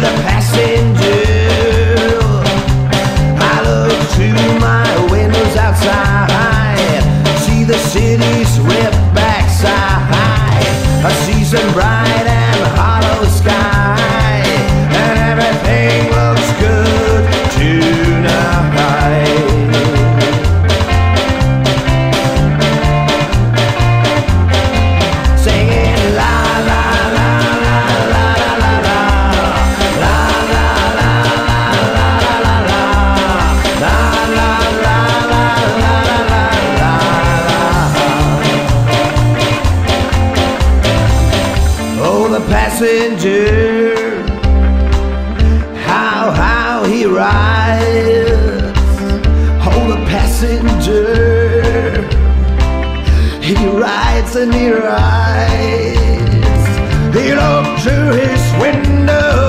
the past. La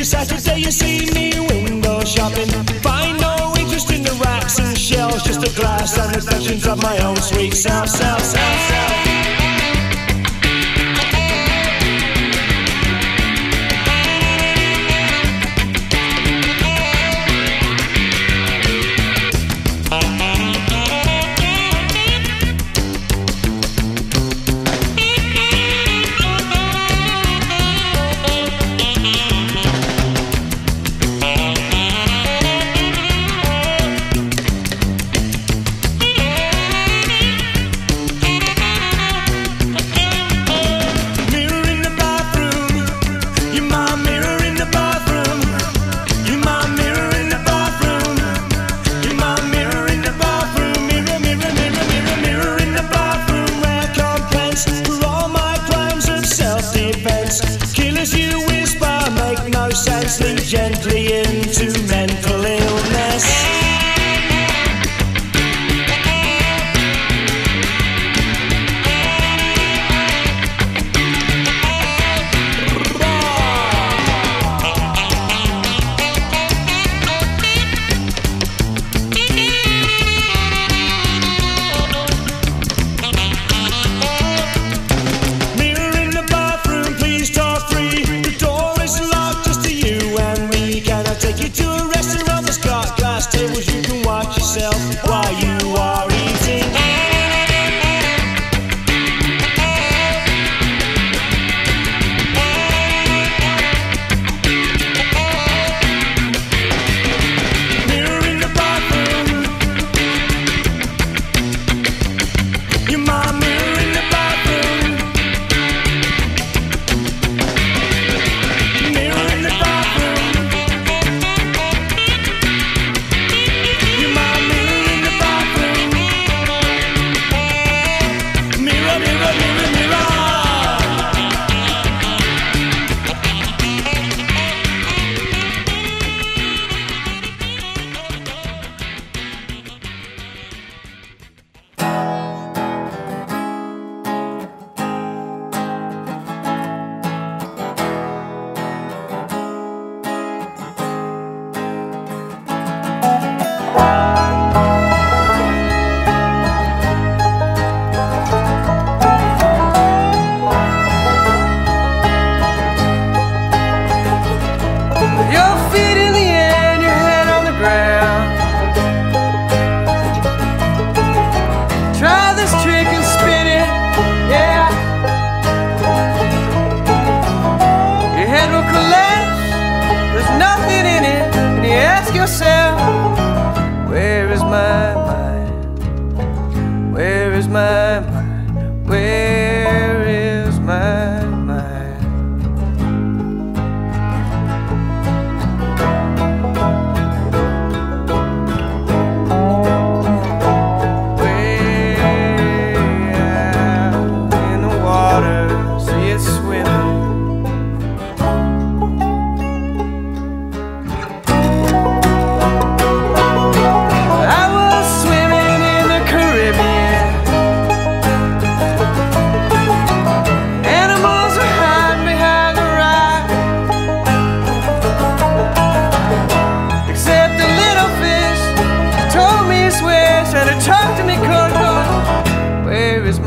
every Saturday you see me window shopping. Find no interest in the racks and shelves, just a glass and reflections of my own sweet self, self, self, self. mouse and gently into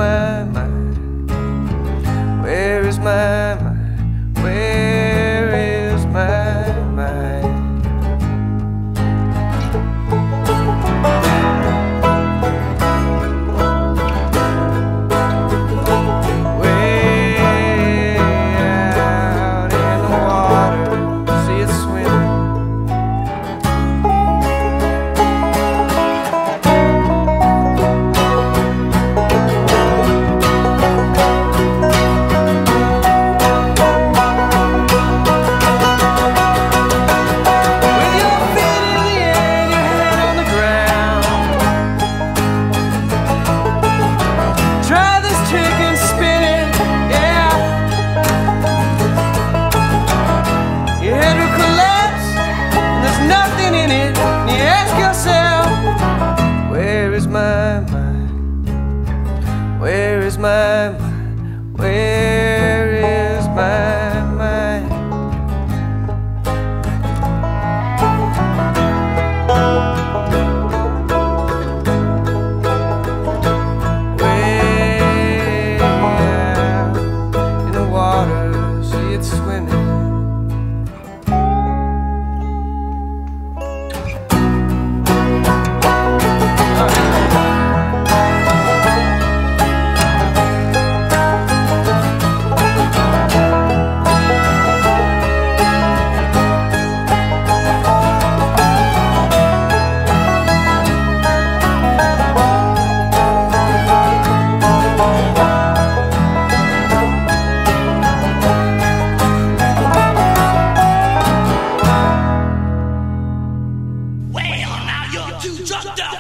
my mind. you dropped out.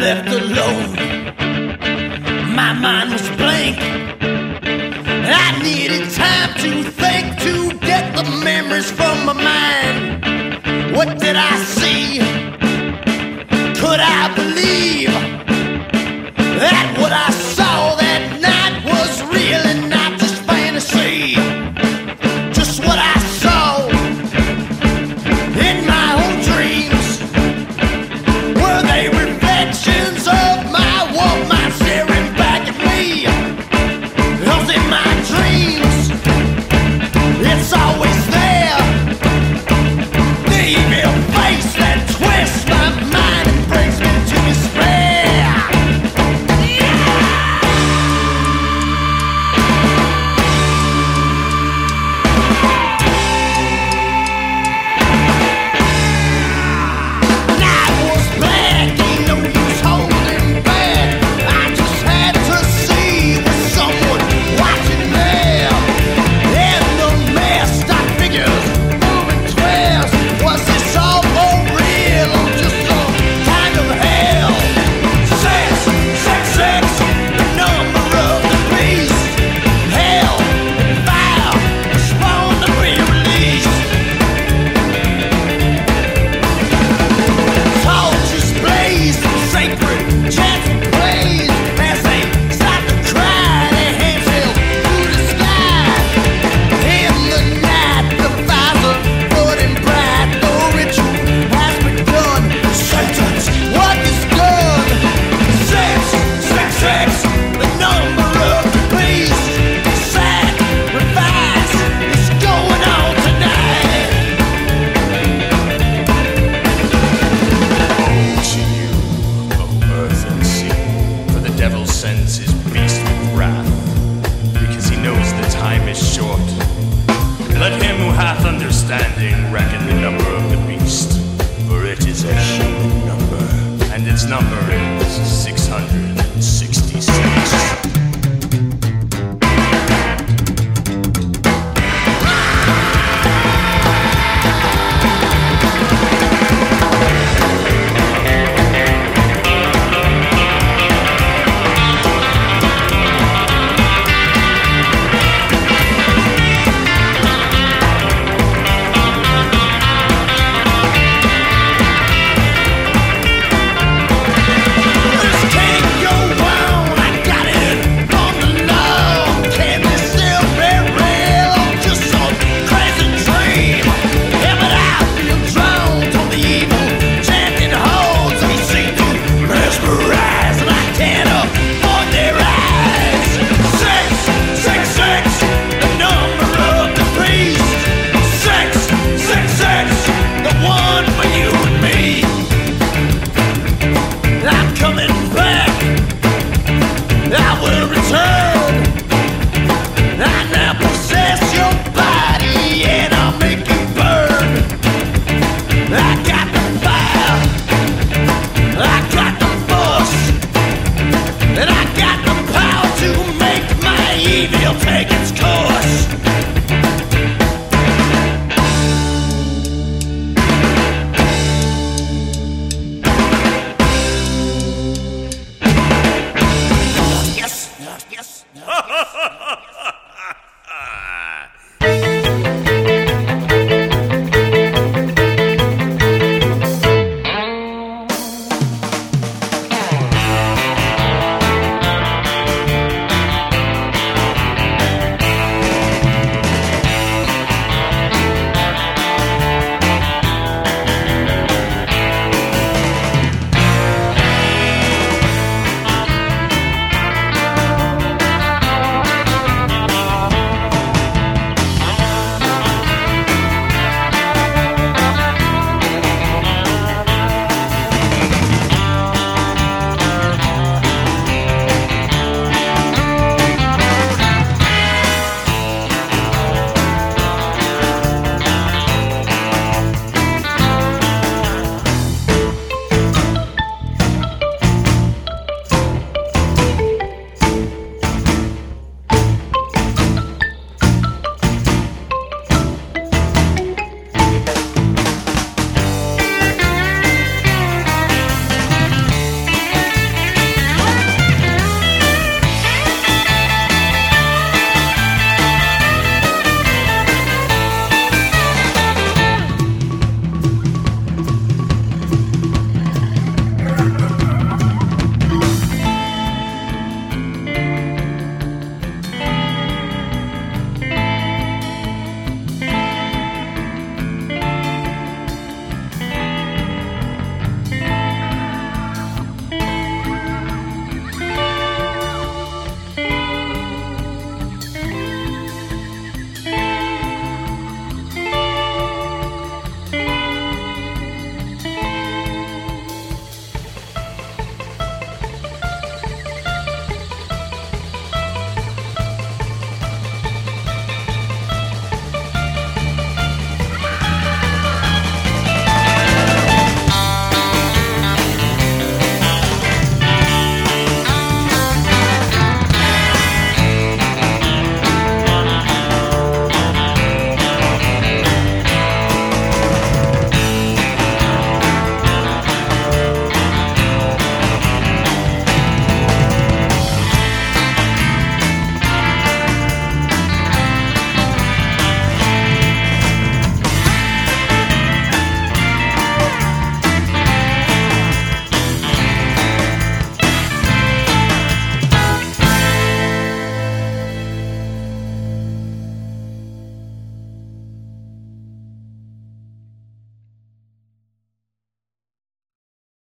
left alone. My mind was blank. I needed time to think, to get the memories from my mind. What did I see? Could I believe? yes. No, yes.